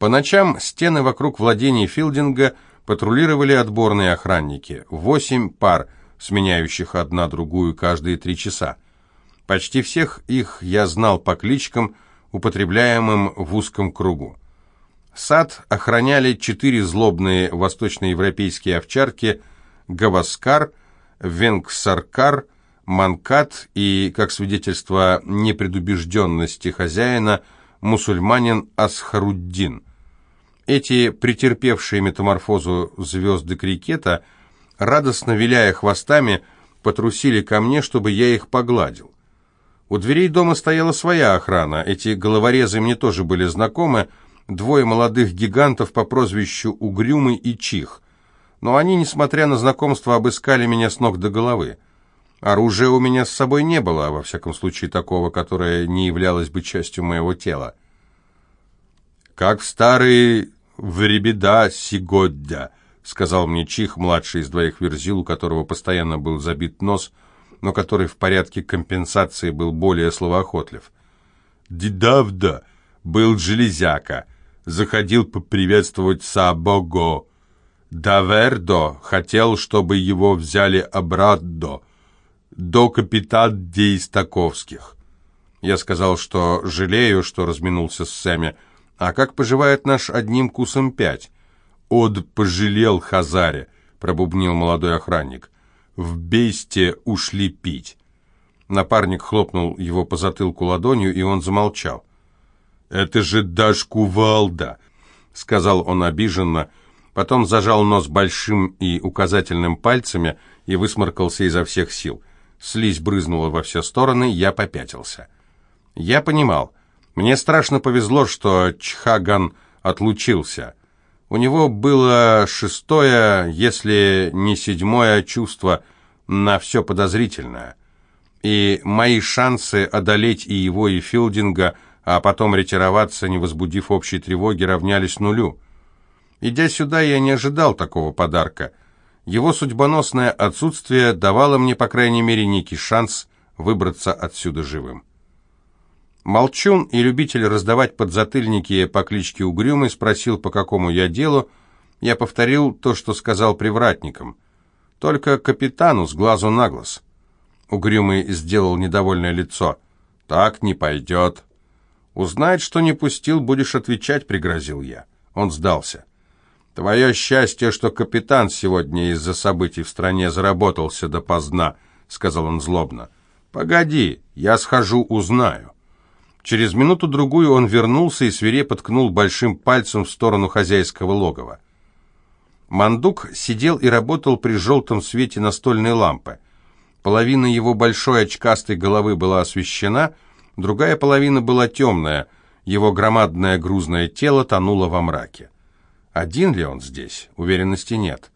По ночам стены вокруг владений Филдинга патрулировали отборные охранники, восемь пар, сменяющих одна другую каждые три часа. Почти всех их я знал по кличкам, употребляемым в узком кругу. Сад охраняли четыре злобные восточноевропейские овчарки Гаваскар, Венгсаркар, Манкат и, как свидетельство непредубежденности хозяина, мусульманин Асхаруддин. Эти претерпевшие метаморфозу звезды крикета, радостно виляя хвостами, потрусили ко мне, чтобы я их погладил. У дверей дома стояла своя охрана, эти головорезы мне тоже были знакомы, двое молодых гигантов по прозвищу Угрюмый и Чих. Но они, несмотря на знакомство, обыскали меня с ног до головы. Оружия у меня с собой не было, во всяком случае такого, которое не являлось бы частью моего тела. «Как в старые времена сегодня», — сказал мне Чих, младший из двоих верзил, у которого постоянно был забит нос, но который в порядке компенсации был более словоохотлив. «Дедавда был железяка, заходил поприветствовать Сабого. Давердо хотел, чтобы его взяли обратно, до капитан Дейстаковских. Я сказал, что жалею, что разминулся с Сэмми. А как поживает наш одним кусом пять? Од пожалел Хазаре, пробубнил молодой охранник. В бесте ушли пить. Напарник хлопнул его по затылку ладонью, и он замолчал. «Это же Даш Кувалда!» — сказал он обиженно, потом зажал нос большим и указательным пальцами и высморкался изо всех сил. Слизь брызнула во все стороны, я попятился. Я понимал. Мне страшно повезло, что Чхаган отлучился. У него было шестое, если не седьмое чувство на все подозрительное. И мои шансы одолеть и его, и Филдинга – а потом ретироваться, не возбудив общей тревоги, равнялись нулю. Идя сюда, я не ожидал такого подарка. Его судьбоносное отсутствие давало мне, по крайней мере, некий шанс выбраться отсюда живым. Молчун и любитель раздавать подзатыльники по кличке Угрюмый спросил, по какому я делу. Я повторил то, что сказал привратникам. Только капитану с глазу на глаз. Угрюмый сделал недовольное лицо. «Так не пойдет. «Узнает, что не пустил, будешь отвечать», — пригрозил я. Он сдался. «Твое счастье, что капитан сегодня из-за событий в стране заработался допоздна», — сказал он злобно. «Погоди, я схожу, узнаю». Через минуту-другую он вернулся и свирепо ткнул большим пальцем в сторону хозяйского логова. Мандук сидел и работал при желтом свете настольной лампы. Половина его большой очкастой головы была освещена — Другая половина была темная, его громадное грузное тело тонуло во мраке. Один ли он здесь? Уверенности нет.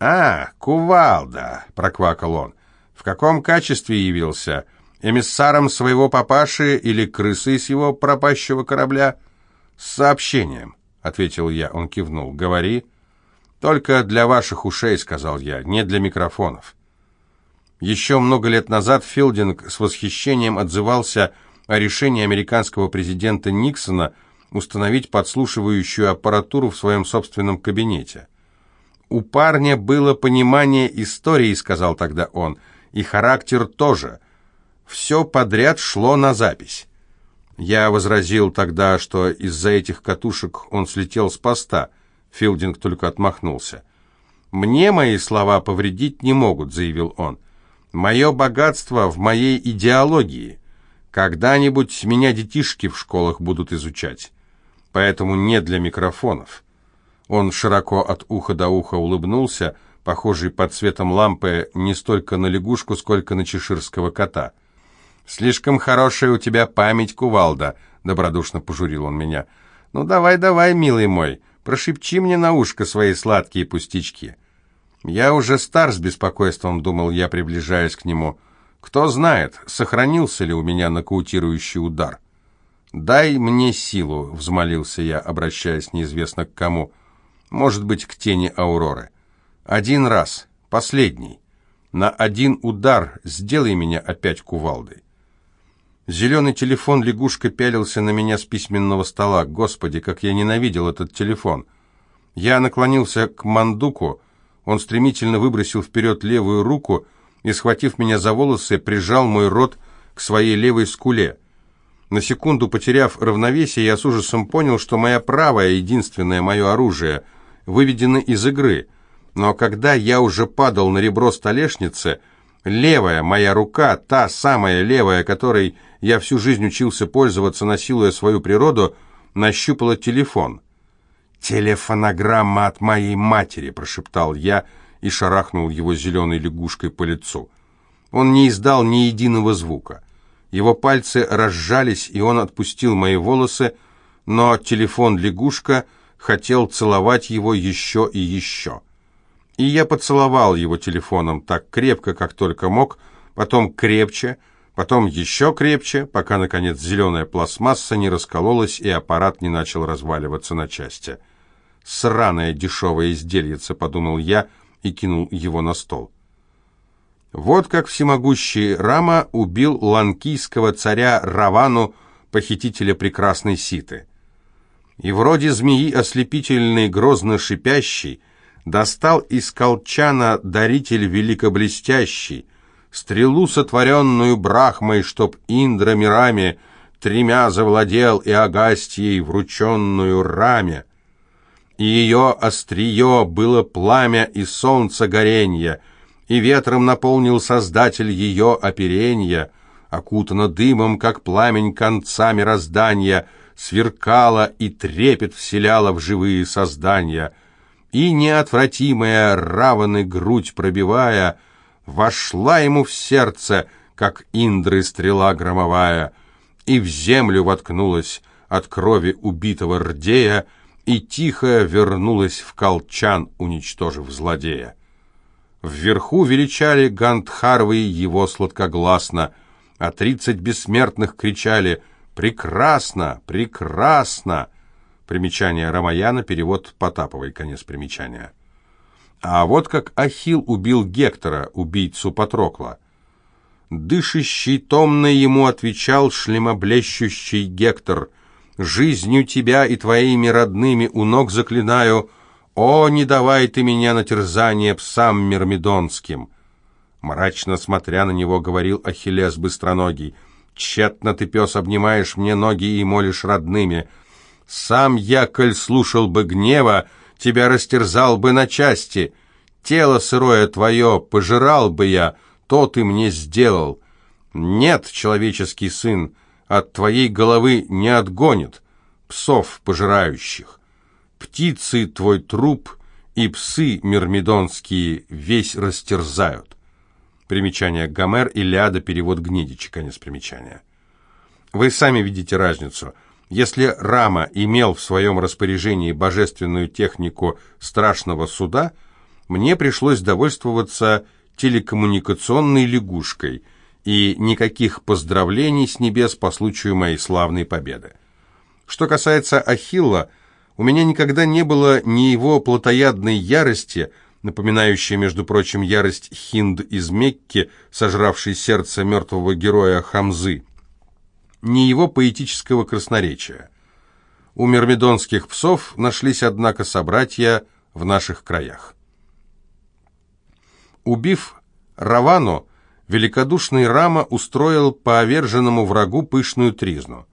«А, кувалда!» — проквакал он. «В каком качестве явился? Эмиссаром своего папаши или крысой с его пропащего корабля?» «С сообщением», — ответил я. Он кивнул. «Говори». «Только для ваших ушей», — сказал я, — «не для микрофонов». Еще много лет назад Филдинг с восхищением отзывался о решении американского президента Никсона установить подслушивающую аппаратуру в своем собственном кабинете. «У парня было понимание истории», — сказал тогда он, — «и характер тоже. Все подряд шло на запись». Я возразил тогда, что из-за этих катушек он слетел с поста. Филдинг только отмахнулся. «Мне мои слова повредить не могут», — заявил он. Мое богатство в моей идеологии. Когда-нибудь меня детишки в школах будут изучать. Поэтому не для микрофонов. Он широко от уха до уха улыбнулся, похожий под цветом лампы не столько на лягушку, сколько на чеширского кота. «Слишком хорошая у тебя память, кувалда», — добродушно пожурил он меня. «Ну давай, давай, милый мой, прошепчи мне на ушко свои сладкие пустячки». «Я уже стар с беспокойством», — думал я, приближаясь к нему. «Кто знает, сохранился ли у меня нокаутирующий удар». «Дай мне силу», — взмолился я, обращаясь неизвестно к кому. «Может быть, к тени Ауроры. Один раз, последний. На один удар сделай меня опять кувалдой». Зеленый телефон лягушка пялился на меня с письменного стола. Господи, как я ненавидел этот телефон. Я наклонился к мандуку. Он стремительно выбросил вперед левую руку и, схватив меня за волосы, прижал мой рот к своей левой скуле. На секунду потеряв равновесие, я с ужасом понял, что моя правая, единственное мое оружие, выведено из игры. Но когда я уже падал на ребро столешницы, левая моя рука, та самая левая, которой я всю жизнь учился пользоваться, насилуя свою природу, нащупала телефон. «Телефонограмма от моей матери», — прошептал я и шарахнул его зеленой лягушкой по лицу. Он не издал ни единого звука. Его пальцы разжались, и он отпустил мои волосы, но телефон-лягушка хотел целовать его еще и еще. И я поцеловал его телефоном так крепко, как только мог, потом крепче, потом еще крепче, пока, наконец, зеленая пластмасса не раскололась и аппарат не начал разваливаться на части. «Сраное дешевое издельице», — подумал я и кинул его на стол. Вот как всемогущий Рама убил ланкийского царя Равану, похитителя прекрасной Ситы. И вроде змеи ослепительный, грозно шипящий, достал из колчана даритель великоблестящий, стрелу, сотворенную Брахмой, чтоб Индра мирами тремя завладел и Агастьей врученную раме. И ее острие было пламя и солнце горенья — и ветром наполнил Создатель ее оперенья, окутано дымом, как пламень конца мироздания, сверкала и трепет вселяла в живые создания, и неотвратимая раваны грудь пробивая, вошла ему в сердце, как индры стрела громовая, и в землю воткнулась от крови убитого рдея, и тихо вернулась в колчан, уничтожив злодея. Вверху величали Гандхарвы его сладкогласно, а тридцать бессмертных кричали «Прекрасно! Прекрасно!» Примечание Рамаяна, перевод Потаповой, конец примечания. А вот как Ахил убил Гектора, убийцу Патрокла. Дышащий томно ему отвечал шлемоблещущий Гектор, «Жизнью тебя и твоими родными у ног заклинаю, — «О, не давай ты меня на терзание псам мирмидонским!» Мрачно смотря на него, говорил Ахиллес быстроногий. «Тщетно ты, пес, обнимаешь мне ноги и молишь родными. Сам я, коль слушал бы гнева, тебя растерзал бы на части. Тело сырое твое пожирал бы я, то ты мне сделал. Нет, человеческий сын, от твоей головы не отгонит псов пожирающих птицы твой труп и псы мирмидонские весь растерзают. Примечание Гомер, Илиада, перевод Гнедича, конец примечания. Вы сами видите разницу. Если Рама имел в своем распоряжении божественную технику страшного суда, мне пришлось довольствоваться телекоммуникационной лягушкой и никаких поздравлений с небес по случаю моей славной победы. Что касается Ахилла, у меня никогда не было ни его плотоядной ярости, напоминающей, между прочим, ярость Хинд из Мекки, сожравшей сердце мертвого героя Хамзы, ни его поэтического красноречия. У мирмидонских псов нашлись, однако, собратья в наших краях. Убив Равану, великодушный Рама устроил поверженному врагу пышную тризну.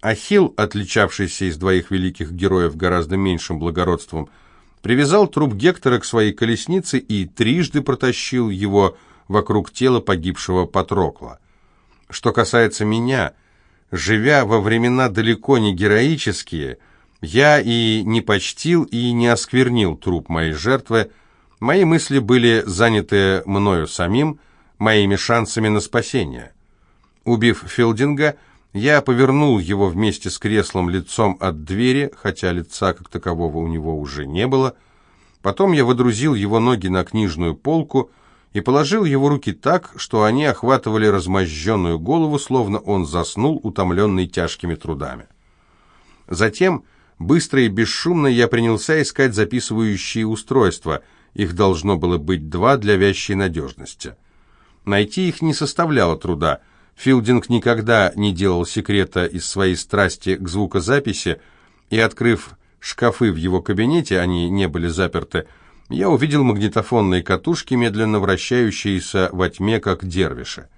Ахилл, отличавшийся из двоих великих героев гораздо меньшим благородством, привязал труп Гектора к своей колеснице и трижды протащил его вокруг тела погибшего Патрокла. Что касается меня, живя во времена далеко не героические, я и не почтил, и не осквернил труп моей жертвы, мои мысли были заняты мною самим, моими шансами на спасение. Убив Филдинга, я повернул его вместе с креслом лицом от двери, хотя лица как такового у него уже не было. Потом я водрузил его ноги на книжную полку и положил его руки так, что они охватывали размозженную голову, словно он заснул, утомленный тяжкими трудами. Затем, быстро и бесшумно, я принялся искать записывающие устройства. Их должно было быть два для вящей надежности. Найти их не составляло труда — Филдинг никогда не делал секрета из своей страсти к звукозаписи, и, открыв шкафы в его кабинете, они не были заперты, я увидел магнитофонные катушки, медленно вращающиеся во тьме, как дервиши.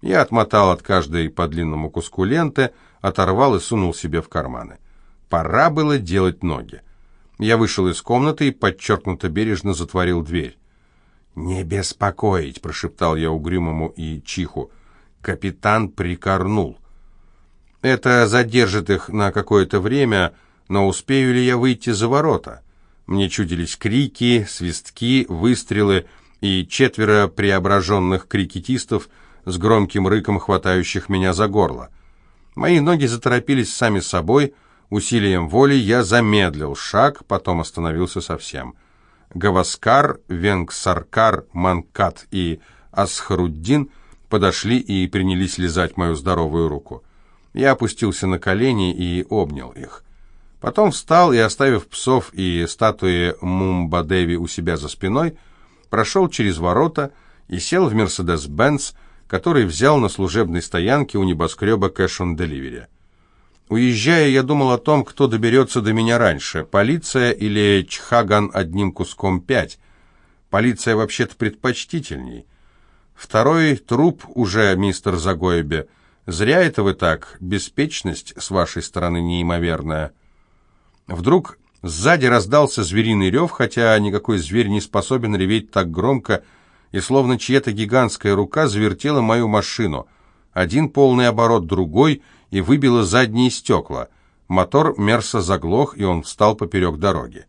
Я отмотал от каждой по длинному куску ленты, оторвал и сунул себе в карманы. Пора было делать ноги. Я вышел из комнаты и подчеркнуто бережно затворил дверь. «Не беспокоить», — прошептал я угрюмому и чиху. Капитан прикорнул. «Это задержит их на какое-то время, но успею ли я выйти за ворота?» Мне чудились крики, свистки, выстрелы и четверо преображенных крикетистов — с громким рыком хватающих меня за горло. Мои ноги заторопились сами собой, усилием воли я замедлил шаг, потом остановился совсем. Гаваскар, Венгсаркар, Манкат и Асхаруддин подошли и принялись лизать мою здоровую руку. Я опустился на колени и обнял их. Потом встал и, оставив псов и статуи Мумбадеви у себя за спиной, прошел через ворота и сел в Мерседес-Бенц, который взял на служебной стоянке у небоскреба Delivery. Уезжая, я думал о том, кто доберется до меня раньше, полиция или Чхаган одним куском пять. Полиция вообще-то предпочтительней. Второй труп уже, мистер Загоебе. Зря это вы так, беспечность с вашей стороны неимоверная. Вдруг сзади раздался звериный рев, хотя никакой зверь не способен реветь так громко, и словно чья-то гигантская рука завертела мою машину. Один полный оборот, другой, и выбило задние стекла. Мотор Мерса заглох, и он встал поперек дороги.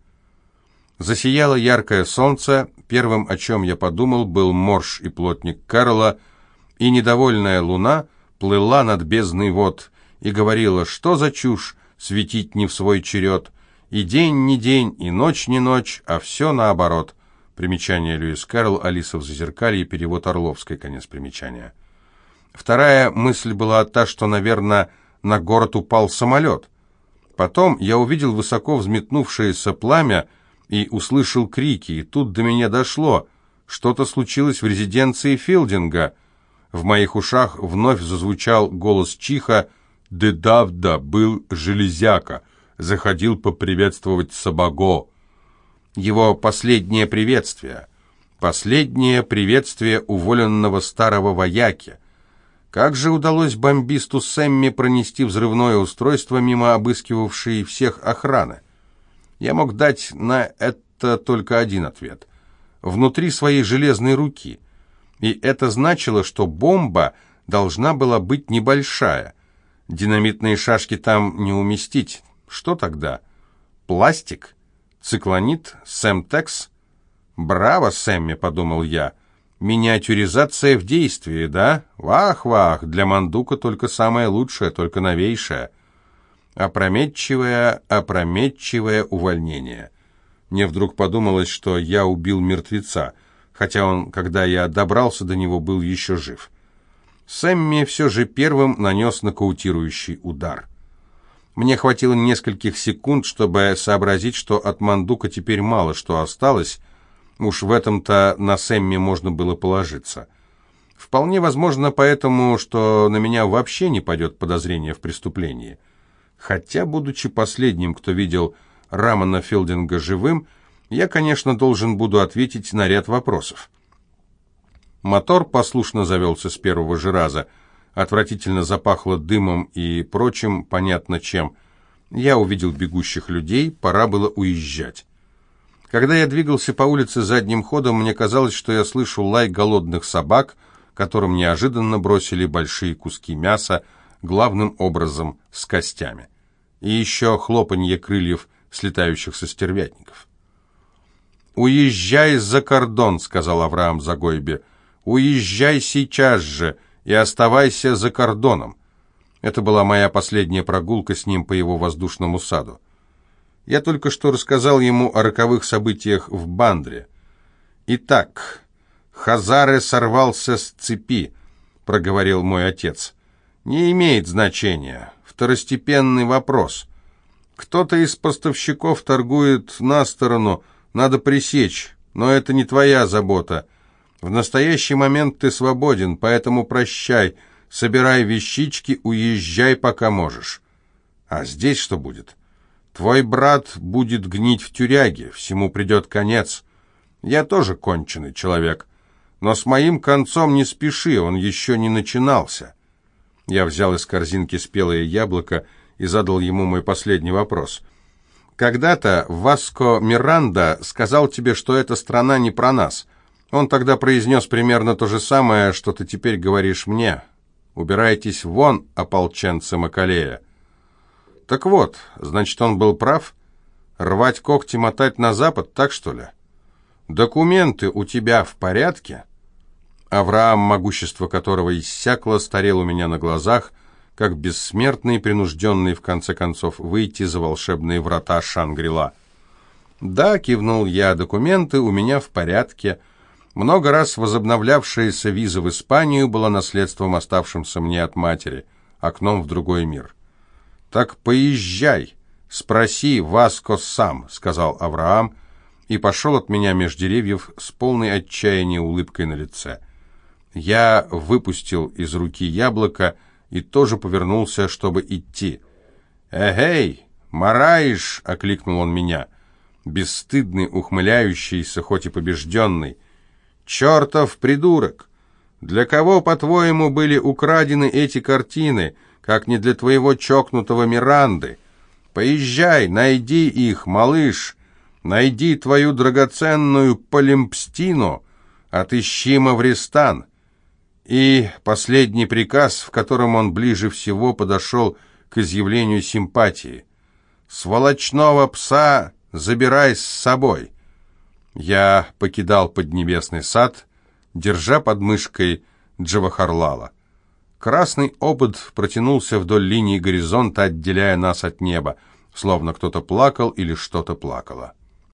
Засияло яркое солнце, первым, о чем я подумал, был морж и плотник Карла, и недовольная луна плыла над бездной вод и говорила, что за чушь светить не в свой черед, и день не день, и ночь не ночь, а все наоборот — Примечание Льюис Кэрролл, Алиса в зазеркалье, перевод Орловской, конец примечания. Вторая мысль была та, что, наверное, на город упал самолет. Потом я увидел высоко взметнувшееся пламя и услышал крики, и тут до меня дошло. Что-то случилось в резиденции Филдинга. В моих ушах вновь зазвучал голос Чиха «Дедавда был железяка, заходил поприветствовать Сабаго» его последнее приветствие. Последнее приветствие уволенного старого вояки. Как же удалось бомбисту Сэмми пронести взрывное устройство мимо обыскивавшей всех охраны? Я мог дать на это только один ответ. Внутри своей железной руки. И это значило, что бомба должна была быть небольшая. Динамитные шашки там не уместить. Что тогда? Пластик? Циклонит, Сэмтекс. Браво, Сэмми, подумал я. Миниатюризация в действии, да? Вах-вах, для мандука только самое лучшее, только новейшее. Опрометчивое, опрометчивое увольнение. Мне вдруг подумалось, что я убил мертвеца, хотя он, когда я добрался до него, был еще жив. Сэмми все же первым нанес нокаутирующий удар. Мне хватило нескольких секунд, чтобы сообразить, что от Мандука теперь мало что осталось. Уж в этом-то на Сэмми можно было положиться. Вполне возможно поэтому, что на меня вообще не пойдет подозрение в преступлении. Хотя, будучи последним, кто видел Рамана Филдинга живым, я, конечно, должен буду ответить на ряд вопросов. Мотор послушно завелся с первого же раза – Отвратительно запахло дымом и прочим, понятно чем. Я увидел бегущих людей, пора было уезжать. Когда я двигался по улице задним ходом, мне казалось, что я слышу лай голодных собак, которым неожиданно бросили большие куски мяса, главным образом с костями. И еще хлопанье крыльев слетающихся стервятников. «Уезжай за кордон», — сказал Авраам Загойбе. «Уезжай сейчас же и оставайся за кордоном. Это была моя последняя прогулка с ним по его воздушному саду. Я только что рассказал ему о роковых событиях в Бандре. «Итак, Хазаре сорвался с цепи», — проговорил мой отец. «Не имеет значения. Второстепенный вопрос. Кто-то из поставщиков торгует на сторону, надо пресечь, но это не твоя забота. В настоящий момент ты свободен, поэтому прощай. собирай вещички, уезжай, пока можешь. А здесь что будет? Твой брат будет гнить в тюряге, всему придет конец. Я тоже конченый человек, но с моим концом не спеши, он еще не начинался. Я взял из корзинки спелое яблоко и задал ему мой последний вопрос. «Когда-то Васко Миранда сказал тебе, что эта страна не про нас. Он тогда произнес примерно то же самое, что ты теперь говоришь мне. Убирайтесь вон, ополченцы Макалея». «Так вот, значит, он был прав? Рвать когти, мотать на запад, так что ли?» «Документы у тебя в порядке?» Авраам, могущество которого иссякло, старел у меня на глазах, как бессмертный, принужденный, в конце концов, выйти за волшебные врата Шангрила. «Да», — кивнул я, — «документы у меня в порядке». Много раз возобновлявшаяся виза в Испанию была наследством, оставшимся мне от матери, окном в другой мир. «Так поезжай, спроси Васко сам», — сказал Авраам, и пошел от меня меж деревьев с полной отчаяния улыбкой на лице. Я выпустил из руки яблоко и тоже повернулся, чтобы идти. «Эгей, Мараиш!» — окликнул он меня. Бесстыдный, ухмыляющийся, хоть и побежденный. «Чертов придурок! Для кого, по-твоему, были украдены эти картины, как не для твоего чокнутого Миранды? Поезжай, найди их, малыш!» Найди твою драгоценную Полимпстину, отыщи Мавристан. И последний приказ, в котором он ближе всего подошел к изъявлению симпатии. «Сволочного пса забирай с собой!» Я покидал Поднебесный сад, держа под мышкой Джавахарлала. Красный обод протянулся вдоль линии горизонта, отделяя нас от неба, словно кто-то плакал или что-то плакало.